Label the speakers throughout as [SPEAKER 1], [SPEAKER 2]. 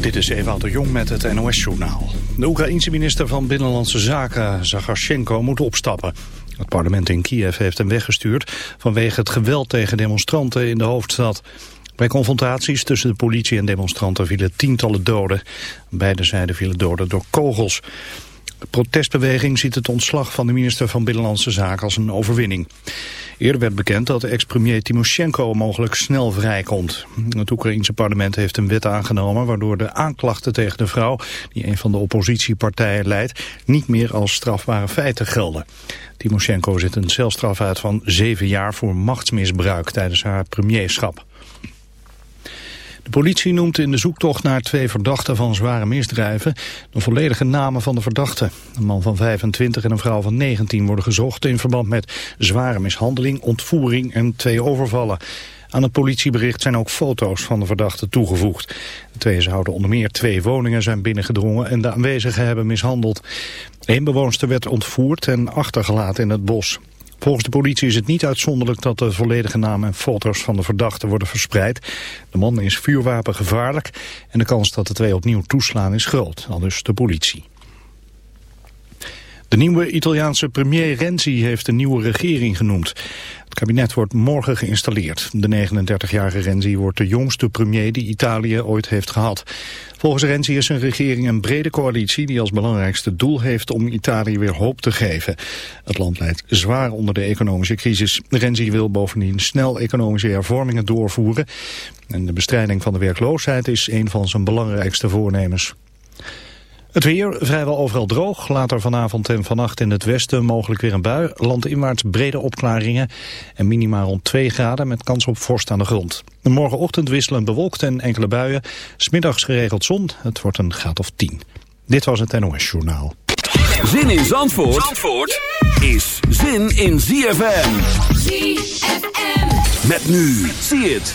[SPEAKER 1] Dit is Ewout de Jong met het NOS-journaal. De Oekraïense minister van Binnenlandse Zaken, Zagarchenko, moet opstappen. Het parlement in Kiev heeft hem weggestuurd vanwege het geweld tegen demonstranten in de hoofdstad. Bij confrontaties tussen de politie en demonstranten vielen tientallen doden. Beide zijden vielen doden door kogels. De protestbeweging ziet het ontslag van de minister van Binnenlandse Zaken als een overwinning. Eerder werd bekend dat ex-premier Timoshenko mogelijk snel vrijkomt. Het Oekraïense parlement heeft een wet aangenomen waardoor de aanklachten tegen de vrouw, die een van de oppositiepartijen leidt, niet meer als strafbare feiten gelden. Timoshenko zit een celstraf uit van zeven jaar voor machtsmisbruik tijdens haar premierschap. De politie noemt in de zoektocht naar twee verdachten van zware misdrijven de volledige namen van de verdachten. Een man van 25 en een vrouw van 19 worden gezocht in verband met zware mishandeling, ontvoering en twee overvallen. Aan het politiebericht zijn ook foto's van de verdachten toegevoegd. De twee zouden onder meer twee woningen zijn binnengedrongen en de aanwezigen hebben mishandeld. Eén bewoonster werd ontvoerd en achtergelaten in het bos. Volgens de politie is het niet uitzonderlijk dat de volledige naam en foto's van de verdachte worden verspreid. De man is vuurwapengevaarlijk en de kans dat de twee opnieuw toeslaan is groot, al dus de politie. De nieuwe Italiaanse premier Renzi heeft een nieuwe regering genoemd. Het kabinet wordt morgen geïnstalleerd. De 39-jarige Renzi wordt de jongste premier die Italië ooit heeft gehad. Volgens Renzi is zijn regering een brede coalitie die als belangrijkste doel heeft om Italië weer hoop te geven. Het land leidt zwaar onder de economische crisis. Renzi wil bovendien snel economische hervormingen doorvoeren. En de bestrijding van de werkloosheid is een van zijn belangrijkste voornemens. Het weer vrijwel overal droog. Later vanavond en vannacht in het westen mogelijk weer een bui. Landinwaarts brede opklaringen en minimaal rond 2 graden met kans op vorst aan de grond. Morgenochtend wisselen bewolkt en enkele buien. Smiddags geregeld zon. Het wordt een graad of 10. Dit was het NOS Journaal.
[SPEAKER 2] Zin in Zandvoort, Zandvoort is zin in ZFM. ZFM. Met nu. Zie het.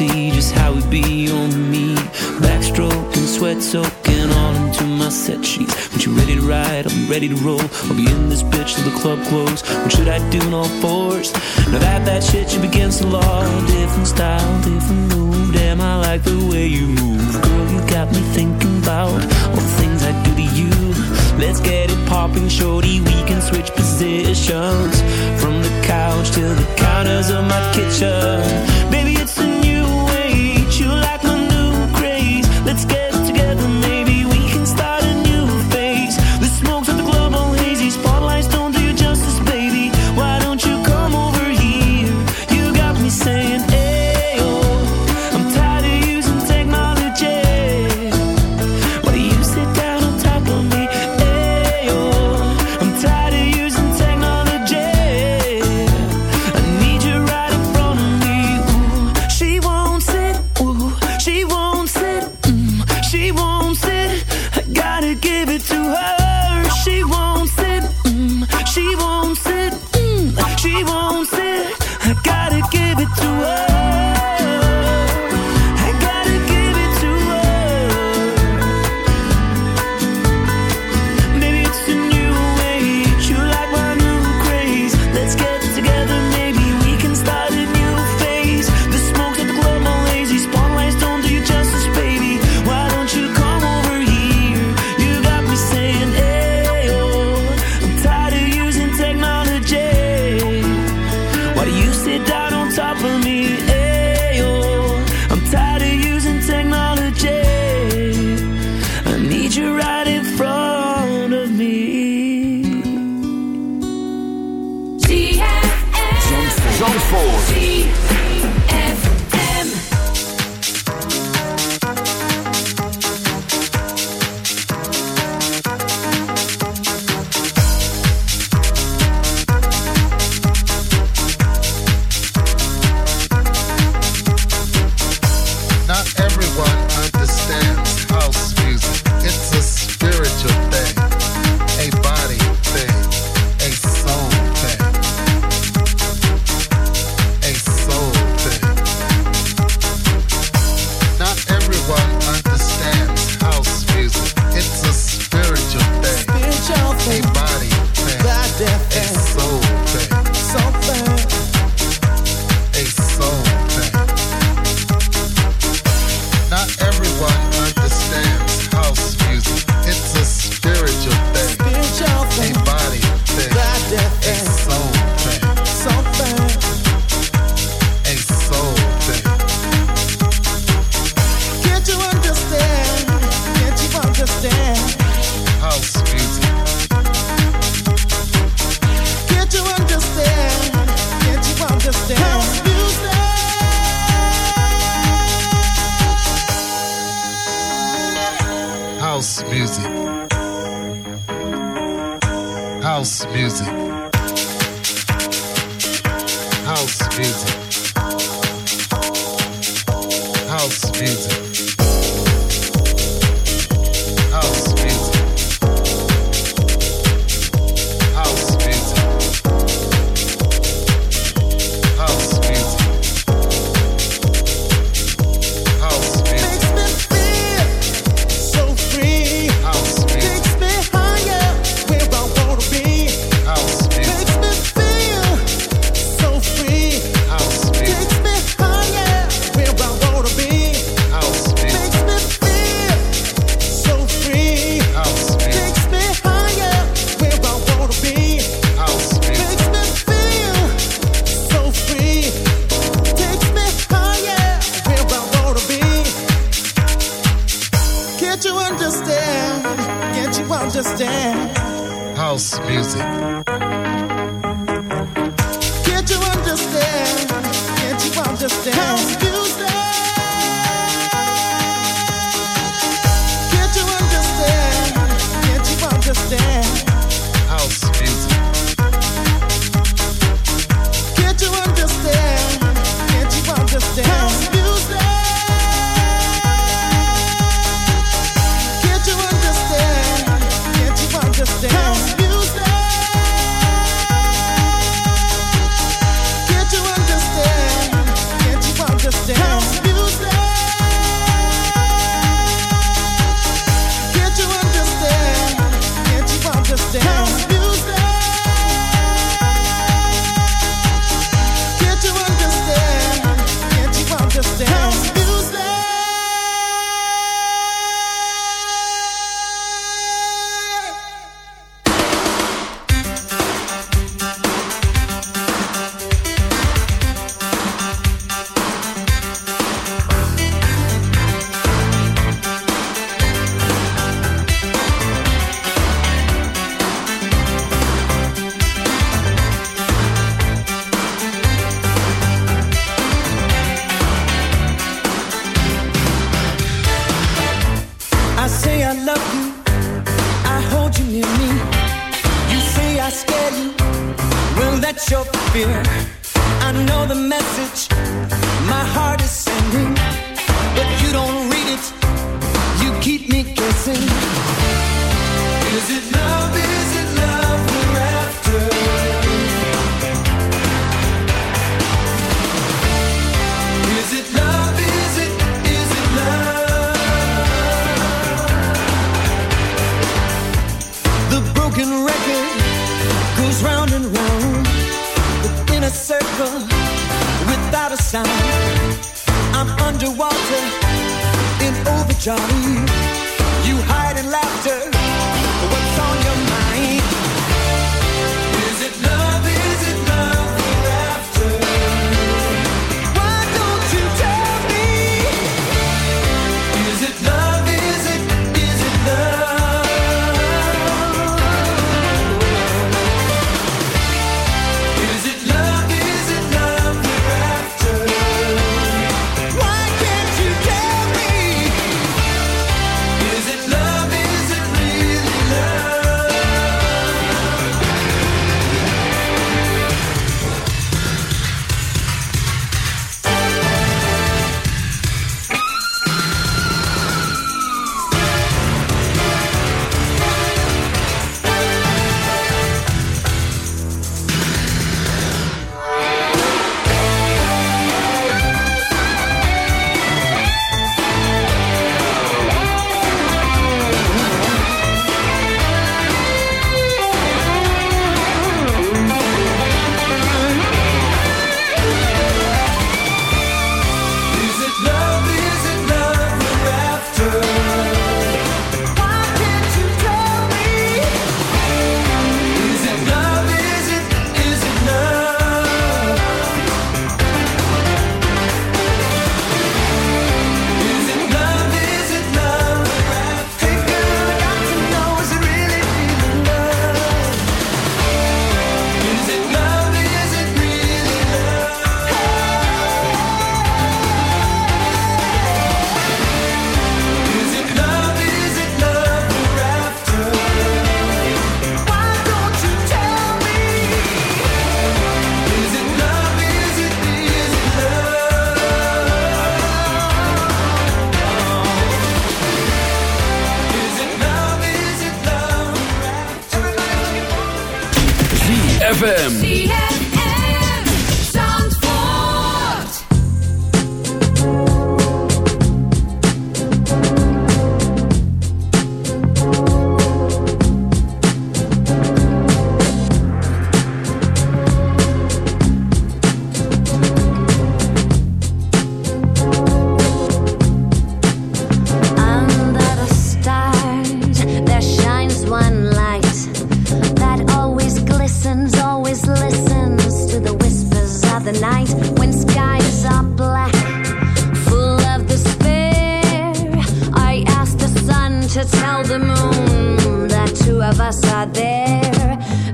[SPEAKER 3] see just how it be on me. Backstroke and sweat soaking all into my set sheets. When you ready to ride, be ready to roll. I'll be in this bitch till the club close. What should I do in all fours? Now that that shit you against the law. Different style, different move. Damn, I like the way you move. Girl, you got me thinking about all the things I do to you. Let's get it popping, shorty. We can switch positions from the couch to the counters of my kitchen. Baby, it's Let's get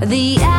[SPEAKER 3] The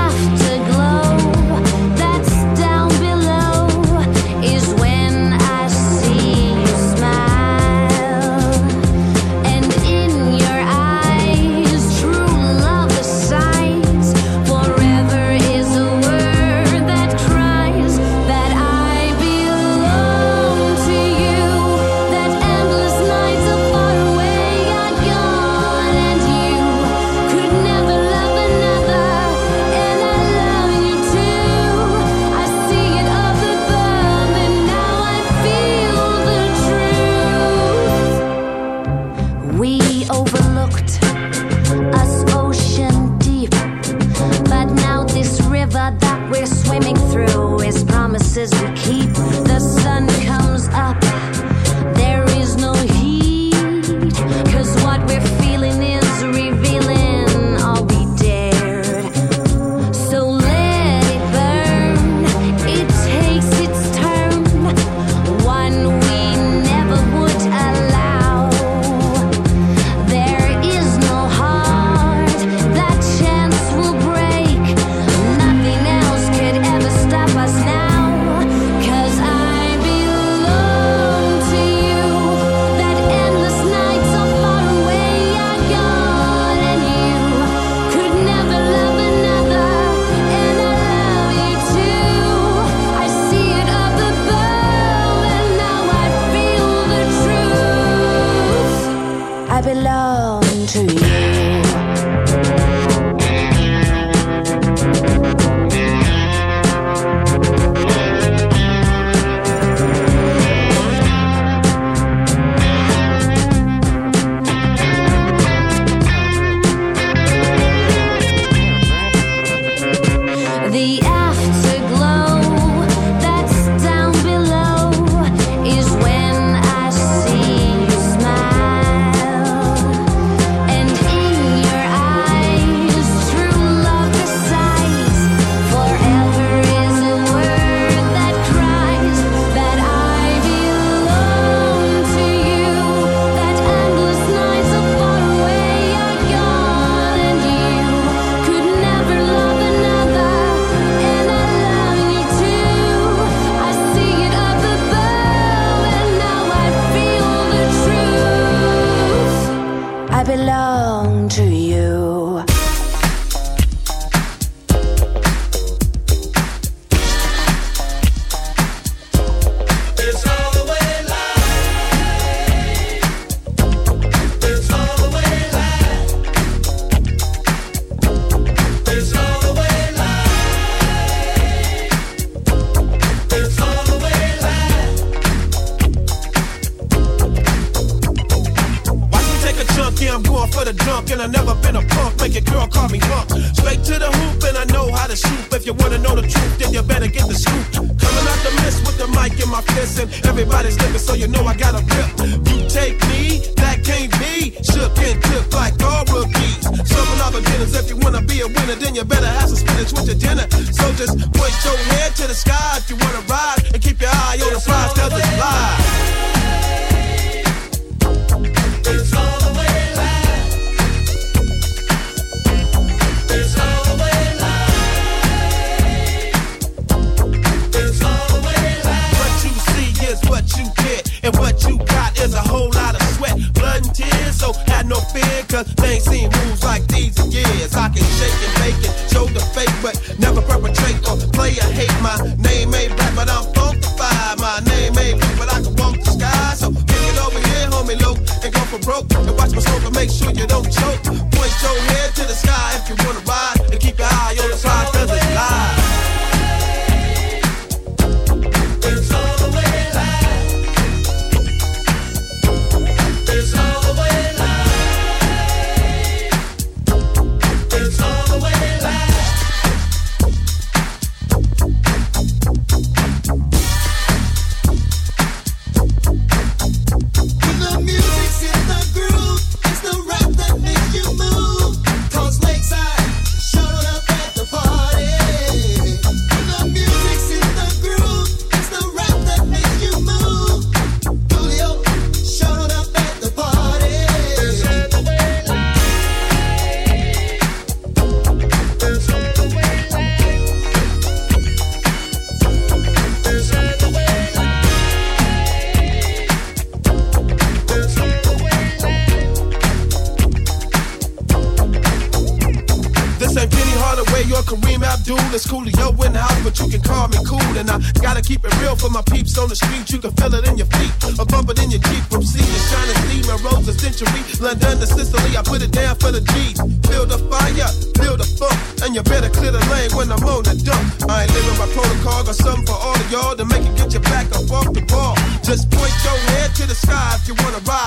[SPEAKER 3] you
[SPEAKER 4] wanna ride.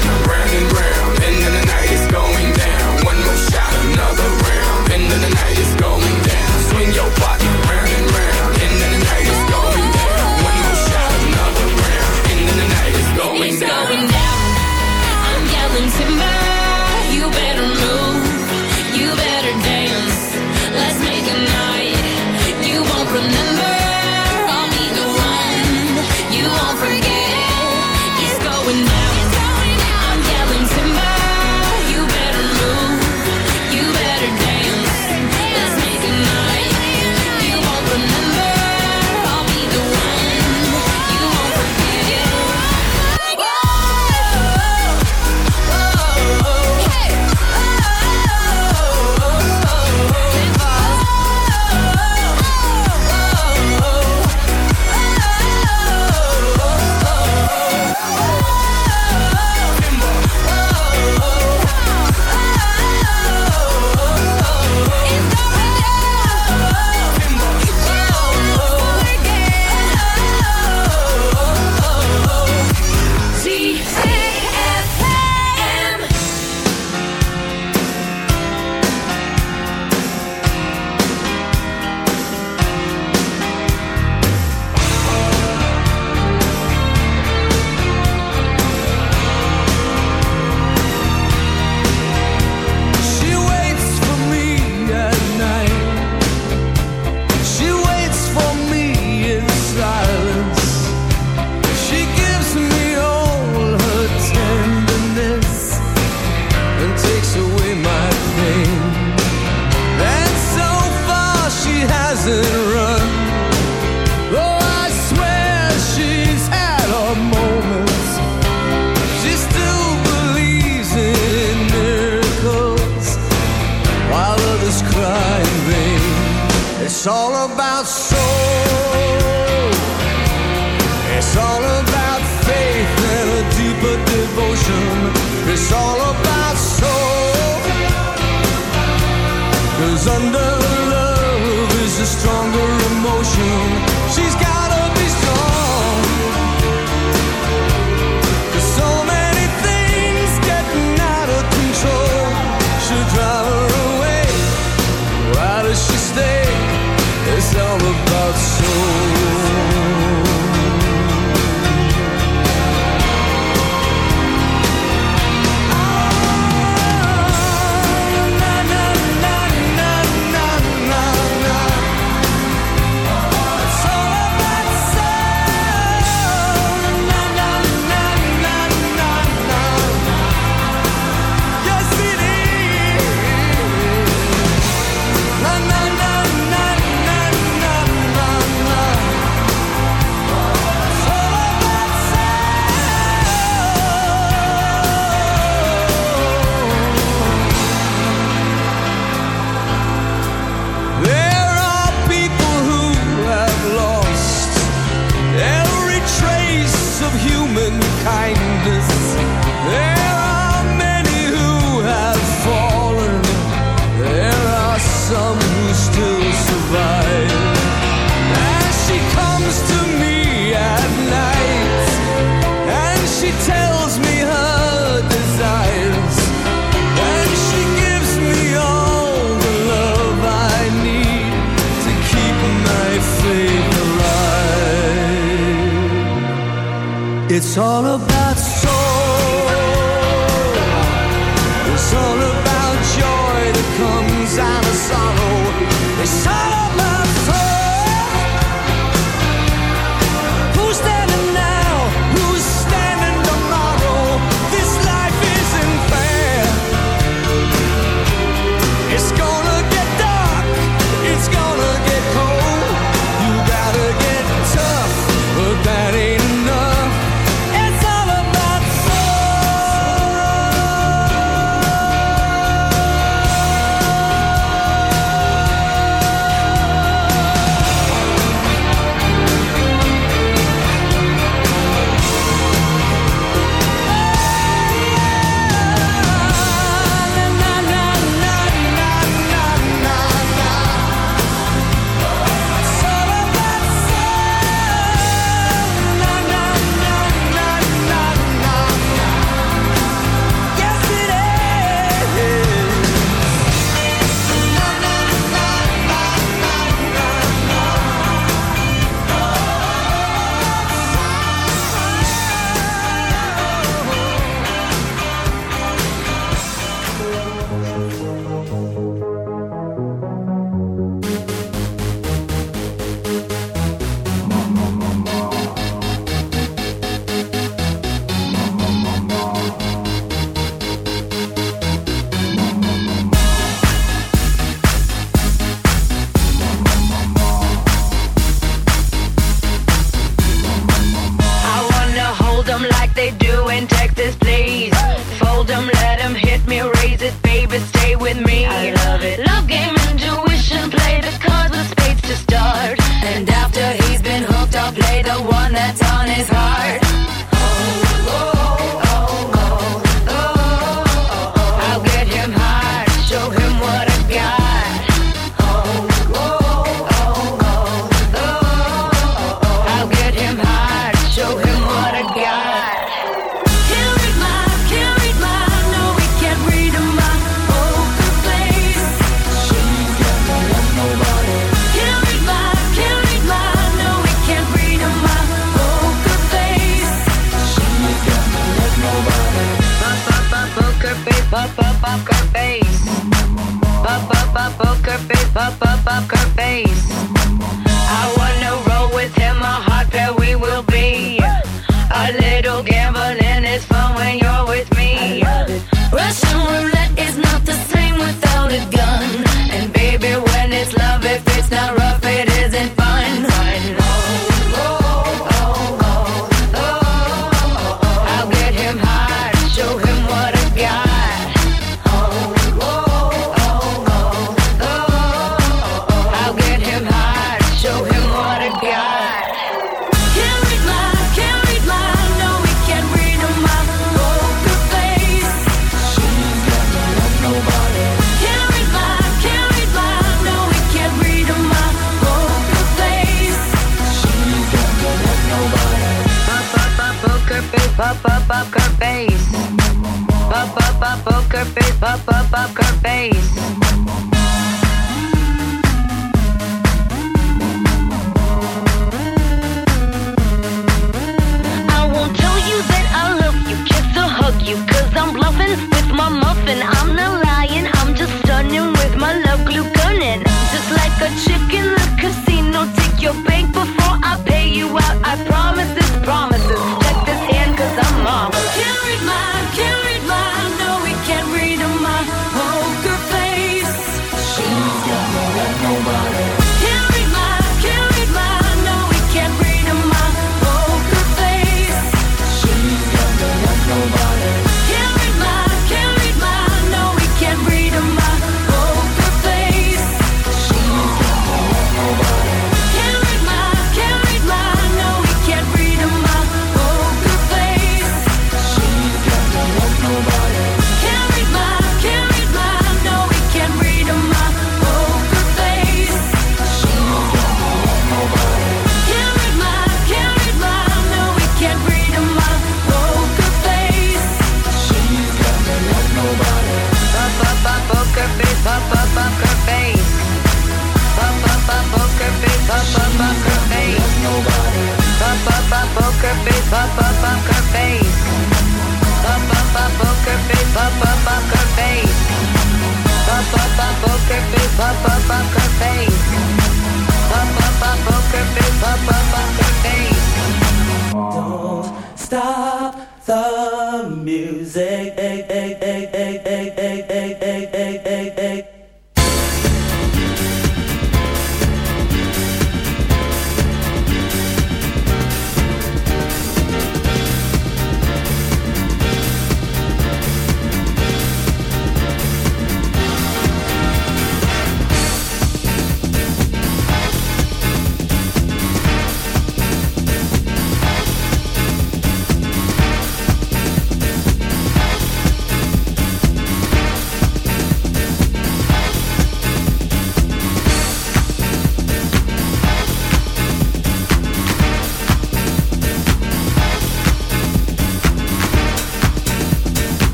[SPEAKER 5] It's
[SPEAKER 6] all about